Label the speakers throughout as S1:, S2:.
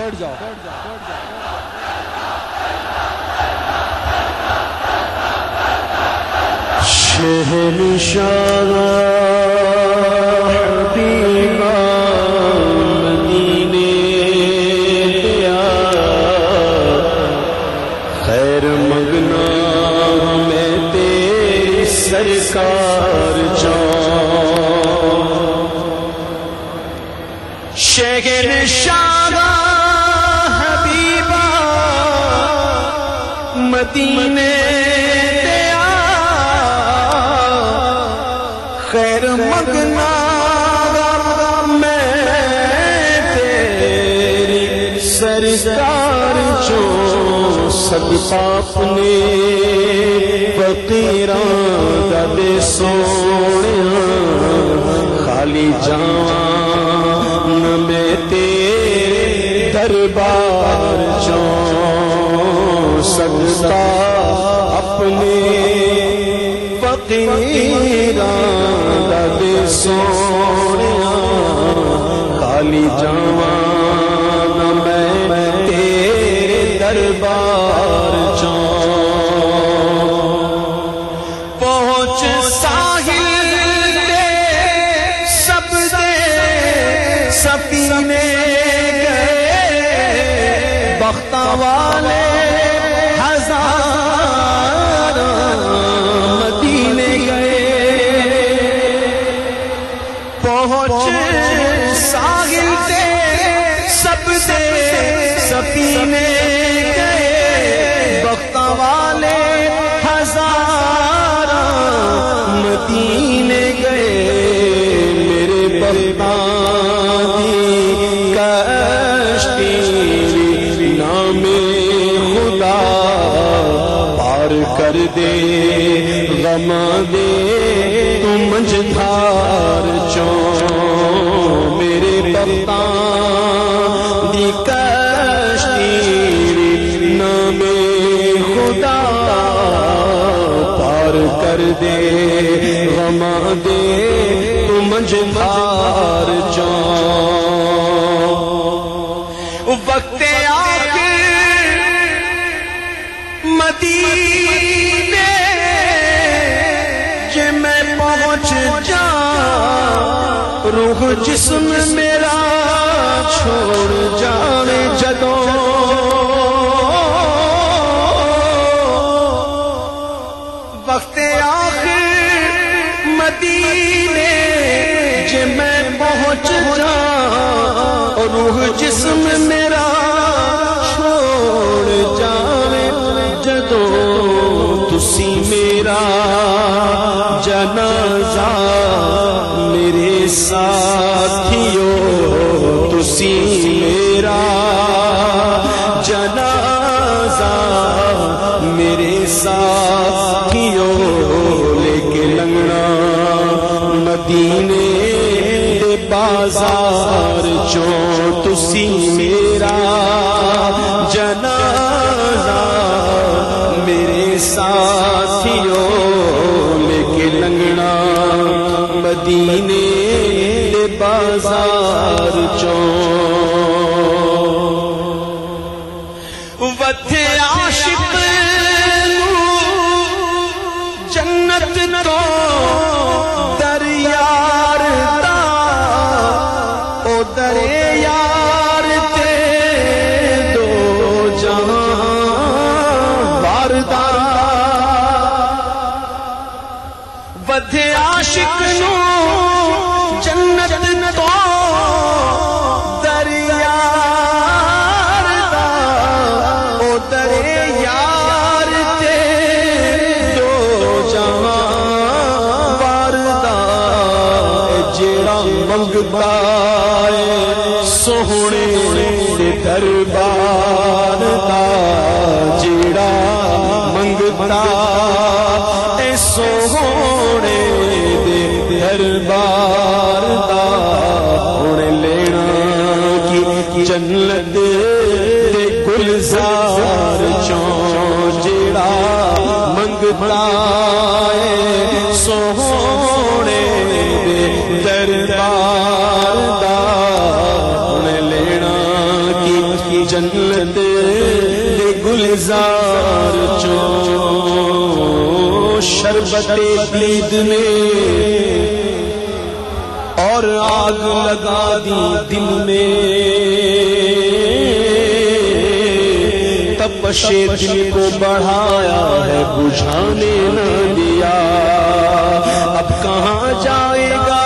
S1: بیٹھ جاؤ۔
S2: شہن شاہ حبیبہ مدینے خیر مگنا میں تیری سرکار جاؤں۔ شاہ مدینے دیا خیر مگنا میں تیری سرکار جو سب پاپ نے فقیران دا دے سونے خالی جان میں تیرے دربار جو اپنے فقیران دے سونے خالی جان میں تیرے دربار پہنچ ساحل دے سب دے، سفینے گئے بختہ والے دے گئے بختہ والے ہزار مدینے گئے۔ میرے بختان کشتی نام خدا پار کر دے، غم دے۔ تم منجھار چوں میرے بختان دے غما دے تو منجھار جاؤں۔ وقت آخر مدینے لے کے لنگنا، مدینے دے بازار چوں تسی میرا۔ جنازہ میرے ساتھیو لے کے لنگنا، مدینے دے بازار چوں وتھے عاشق نو جنت تو دریار دا او درے تے دو جہاں واردا جیڑا ہے سوہنے دے دربار دا، جیڑا منگتا منگتا اے دے دربار دا ہن لینا کی جنت دے گلزار چو شربت دید نے اور آگ لگا دی دل میں تپشے دل کو بڑھایا ہے، بجھانے نہ دیا۔ اب کہاں جائے گا؟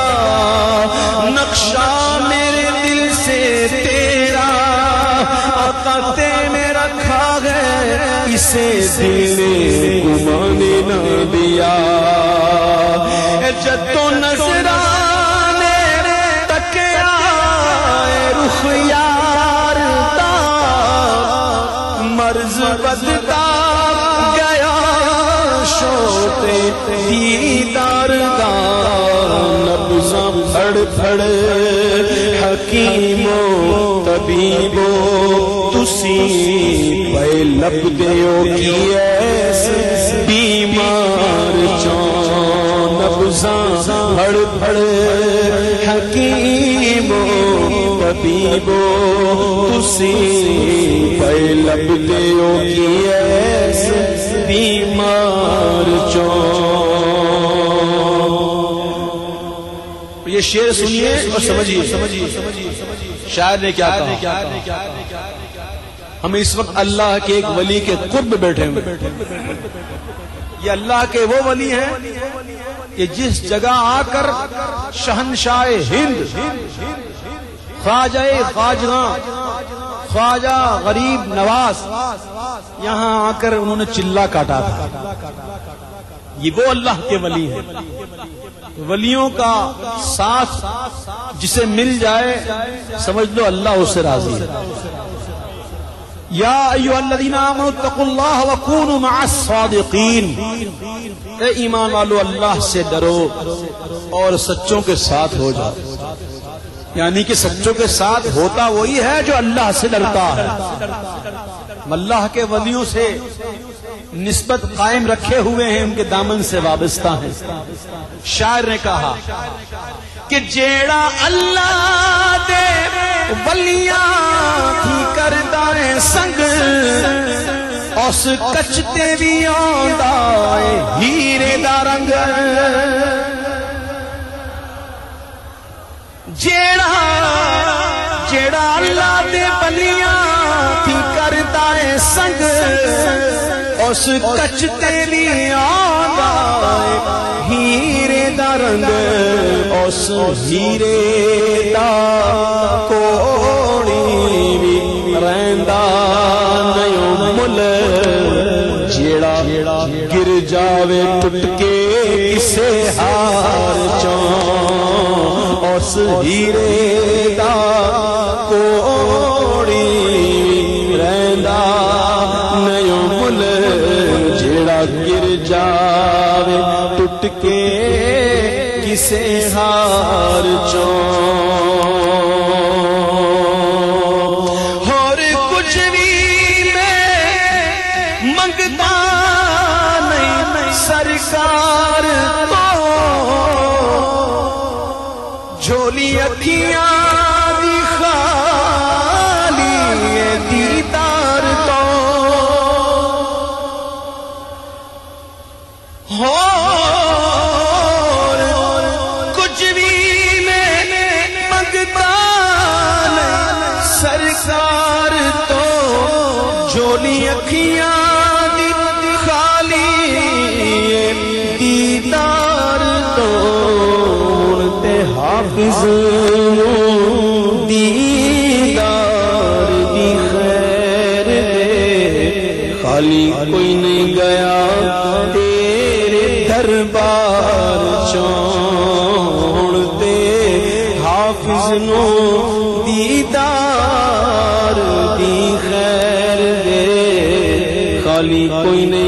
S2: نقشہ میرے دل سے تیرا عقتے میں رکھا ہے، اسے دل نے گمانے نہ دیا۔ جتو مرض بدتا گیا شوتے دیدار دا نبزاں پھڑ پھڑ حکیمو طبیبو تسی پہ لب دیو کی ایس بیمار چون نبزاں پھڑ پھڑ حکیمو طبیبو تسی پہ لب دیو کی ایس بیمار چون۔ یہ شعر سنیے اور سمجھیے۔ شاعر نے کیا کہا؟ ہم اس وقت اللہ کے ایک ولی کے قرب بیٹھے ہوئے۔ یہ اللہ کے وہ ولی ہیں کہ جس جگہ آ کر شہنشاہ ہند خواجہ خواجہ خواجہ غریب نواز، یہاں آ کر انہوں نے چلا کاٹا تھا۔ یہ وہ اللہ کے ولی ہیں۔ ولیوں کا ساتھ جسے مل جائے، سمجھ لو اللہ اسے راضی ہے۔ یا ایوہ الذین آمنوا اتقوا اللہ وکونوا مع الصادقین۔ اے ایمان والو، اللہ سے ڈرو اور سچوں کے ساتھ ہو جاؤ۔ یعنی کہ سچوں کے ساتھ ہوتا وہی ہے جو اللہ سے ڈرتا ہے۔ اللہ کے ولیوں سے نسبت قائم رکھے ہوئے ہیں، ان کے دامن سے وابستہ ہیں۔ شاعر نے کہا کہ جیڑا اللہ دے ولیاں تھی کردہ سنگ، اس کچتے بھی آندا ہے، ہیرے دا رنگ۔ جیڑا جیڑا اللہ دے ولیاں تھی کردہ سنگ، اس کچتے بھی آندا ہیرے دا رنگ، اس ہیرے دا کوڑی بھی رہندا نیو مل۔ جیڑا گر جاوے ٹٹ کے کسے ہار چون اس ہیرے دا کوڑی رہندا نیو مل جیڑا گر جاوے ٹٹ کے کسے ہار چون منگتا نہیں، سرکار جھولی اکھیاں حافظ دیدار خیر خالی کوئی نہیں گیا تیرے دربار چون دے حافظ نو دیدار دی خیر خالی کوئی نہیں